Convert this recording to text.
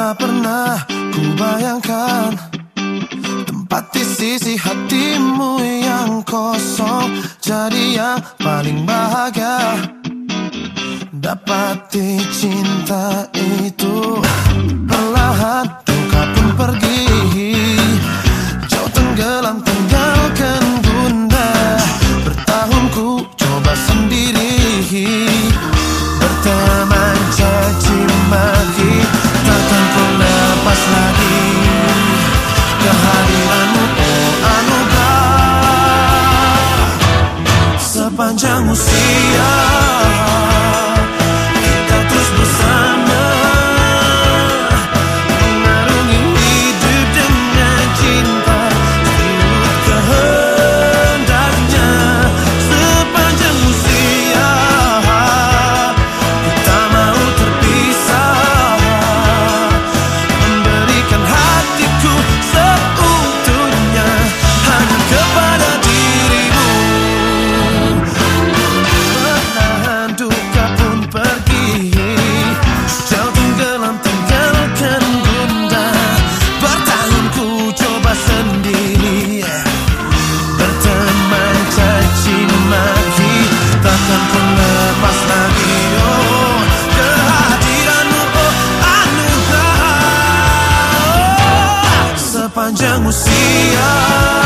Tak pernah ku bayangkan Tempat di sisi hatimu yang kosong Jadi yang paling bahagia. Dapati cinta itu Perlahan engkau pun pergi. Jauh tenggelam tinggalkan bunda. Bertahun ku coba sendiri. Berteman lepas lagi. Kehadiranmu oh anugerah. Sepanjang usia panjang usia